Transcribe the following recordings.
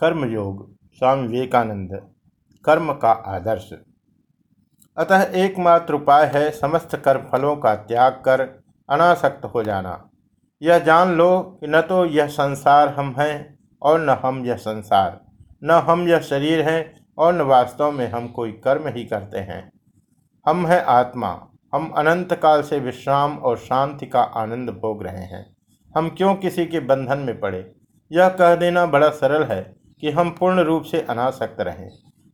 कर्मयोग, स्वामी विवेकानंद, कर्म का आदर्श। अतः एकमात्र उपाय है समस्त कर्म फलों का त्याग कर अनासक्त हो जाना। यह जान लो कि न तो यह संसार हम हैं और न हम यह संसार। न हम यह शरीर हैं और न वास्तव में हम कोई कर्म ही करते हैं। हम हैं आत्मा। हम अनंत काल से विश्राम और शांति का आनंद भोग रहे हैं। हम क्यों किसी के बंधन में पड़े? यह कह देना बड़ा सरल है कि हम पूर्ण रूप से अनासक्त रहें,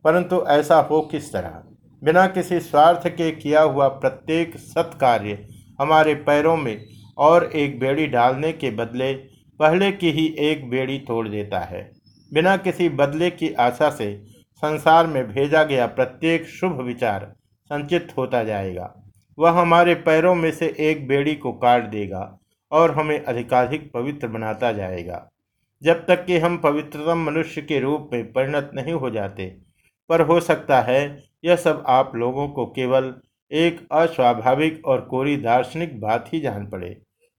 परंतु ऐसा हो किस तरह? बिना किसी स्वार्थ के किया हुआ प्रत्येक सत्कार्य हमारे पैरों में और एक बेड़ी डालने के बदले पहले की ही एक बेड़ी तोड़ देता है। बिना किसी बदले की आशा से संसार में भेजा गया प्रत्येक शुभ विचार संचित होता जाएगा। वह हमारे पैरों में से एक बेड़ी को काट देगा और हमें अधिकाधिक पवित्र बनाता जाएगा। जब तक कि हम पवित्रतम मनुष्य के रूप में परिणत नहीं हो जाते। पर हो सकता है यह सब आप लोगों को केवल एक अस्वाभाविक और कोरी दार्शनिक बात ही जान पड़े,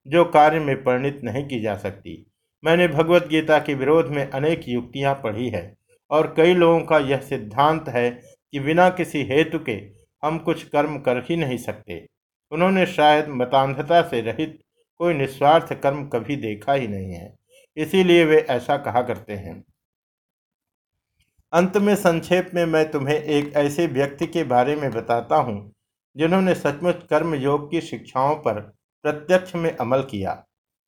जो कार्य में परिणित नहीं की जा सकती। मैंने भगवत गीता के विरोध में अनेक युक्तियाँ पढ़ी है, और कई लोगों का यह सिद्धांत है कि बिना किसी हेतु के हम कुछ कर्म कर ही नहीं सकते। उन्होंने शायद मतान्धता से रहित कोई निस्वार्थ कर्म कभी देखा ही नहीं है। इसीलिए वे ऐसा कहा करते हैं। अंत में संक्षेप में मैं तुम्हें एक ऐसे व्यक्ति के बारे में बताता हूँ, जिन्होंने सचमुच कर्म योग की शिक्षाओं पर प्रत्यक्ष में अमल किया।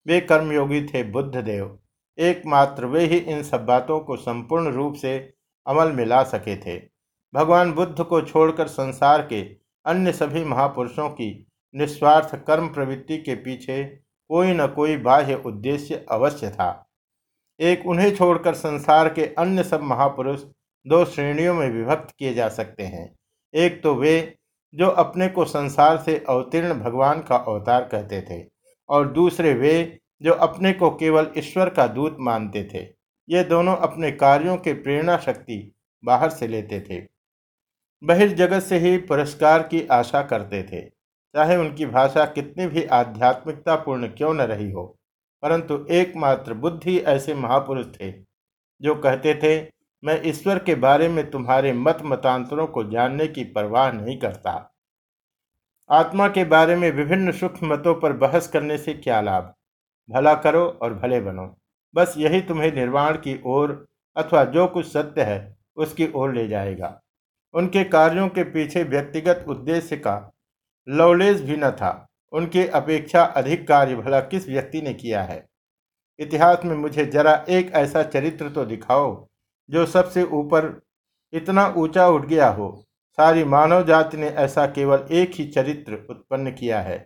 वे कर्मयोगी थे बुद्ध देव एकमात्र वे ही इन सब बातों को संपूर्ण रूप से अमल में ला सके थे। भगवान बुद्ध को छोड़कर संसार के अन्य सभी महापुरुषों की निस्वार्थ कर्म प्रवृत्ति के पीछे कोई न कोई बाह्य उद्देश्य अवश्य था। एक उन्हें छोड़कर संसार के अन्य सब महापुरुष दो श्रेणियों में विभक्त किए जा सकते हैं। एक तो वे, जो अपने को संसार से अवतीर्ण भगवान का अवतार कहते थे, और दूसरे वे, जो अपने को केवल ईश्वर का दूत मानते थे। ये दोनों अपने कार्यों के प्रेरणा शक्ति बाहर से लेते थे। बहिर्जगत से ही पुरस्कार की आशा करते थे। चाहे उनकी भाषा कितनी भी आध्यात्मिकतापूर्ण क्यों न रही हो, परंतु एकमात्र बुद्धि ऐसे महापुरुष थे, जो कहते थे, मैं ईश्वर के बारे में तुम्हारे मत मतांतरों को जानने की परवाह नहीं करता। आत्मा के बारे में विभिन्न सूक्ष्म मतों पर बहस करने से क्या लाभ? भला करो और भले बनो। बस यही तुम्हें निर्वाण की ओर अथवा जो कुछ सत्य है, उसकी ओर ले जाएगा। उनके कार्यों के पीछे व्यक्तिगत उद्देश्य का लवलेस भी न था। उनके अपेक्षा अधिक कार्य भला किस व्यक्ति ने किया है? इतिहास में मुझे जरा एक ऐसा चरित्र तो दिखाओ, जो सबसे ऊपर इतना ऊँचा उठ गया हो। सारी मानव जाति ने ऐसा केवल एक ही चरित्र उत्पन्न किया है।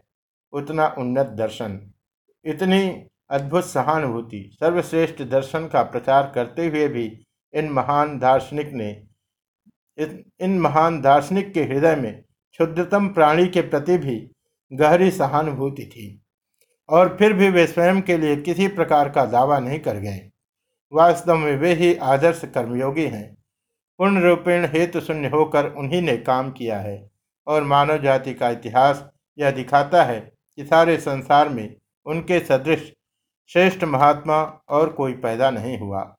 उतना उन्नत दर्शन। इतनी अद्भुत सहानुभूति, सर्वश्रेष्ठ दर्शन का प्रचार करते हुए भी इन महान दार्शनिक ने इन महान दार्शनिक के हृदय में क्षुद्रतम प्राणी के प्रति भी गहरी सहानुभूति थी। और फिर भी वे स्वयं के लिए किसी प्रकार का दावा नहीं कर गए। वास्तव में वे ही आदर्श कर्मयोगी हैं। पूर्ण रूपेण हेतु शून्य होकर उन्हीं ने काम किया है और मानव जाति का इतिहास यह दिखाता है कि सारे संसार में उनके सदृश श्रेष्ठ महात्मा और कोई पैदा नहीं हुआ।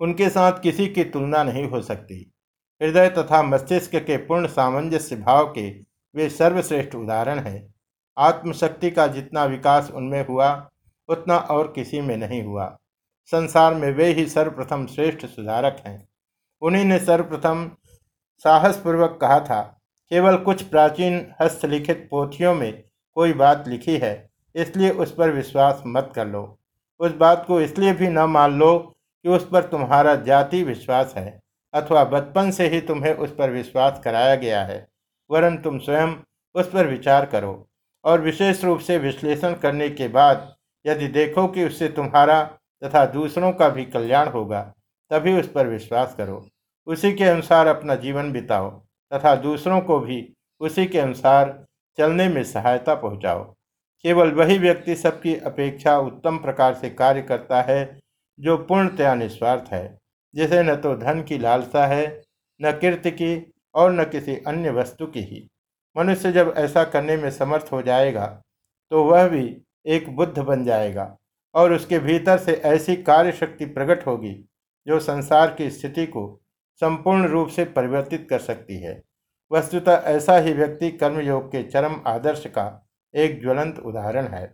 उनके साथ किसी की तुलना नहीं हो सकती। हृदय तथा मस्तिष्क के पूर्ण सामंजस्य भाव के वे सर्वश्रेष्ठ उदाहरण हैं। आत्मशक्ति का जितना विकास उनमें हुआ, उतना और किसी में नहीं हुआ। संसार में वे ही सर्वप्रथम श्रेष्ठ सुधारक हैं। उन्हीं ने सर्वप्रथम साहसपूर्वक कहा था, केवल कुछ प्राचीन हस्तलिखित पोथियों में कोई बात लिखी है, इसलिए उस पर विश्वास मत कर लो। उस बात को इसलिए भी न मान लो कि उस पर तुम्हारा जाति विश्वास है। अथवा बचपन से ही तुम्हें उस पर विश्वास कराया गया है, वरन तुम स्वयं उस पर विचार करो और विशेष रूप से विश्लेषण करने के बाद यदि देखो कि उससे तुम्हारा तथा दूसरों का भी कल्याण होगा, तभी उस पर विश्वास करो। उसी के अनुसार अपना जीवन बिताओ तथा दूसरों को भी उसी के अनुसार चलने में सहायता पहुंचाओ। केवल वही व्यक्ति सबकी अपेक्षा उत्तम प्रकार से कार्य करता है, जो पूर्णतया निस्वार्थ है। जिसे न तो धन की लालसा है, न कीर्ति की और न किसी अन्य वस्तु की ही। मनुष्य जब ऐसा करने में समर्थ हो जाएगा तो वह भी एक बुद्ध बन जाएगा और उसके भीतर से ऐसी कार्य शक्ति प्रकट होगी, जो संसार की स्थिति को संपूर्ण रूप से परिवर्तित कर सकती है। वस्तुतः ऐसा ही व्यक्ति कर्मयोग के चरम आदर्श का एक ज्वलंत उदाहरण है।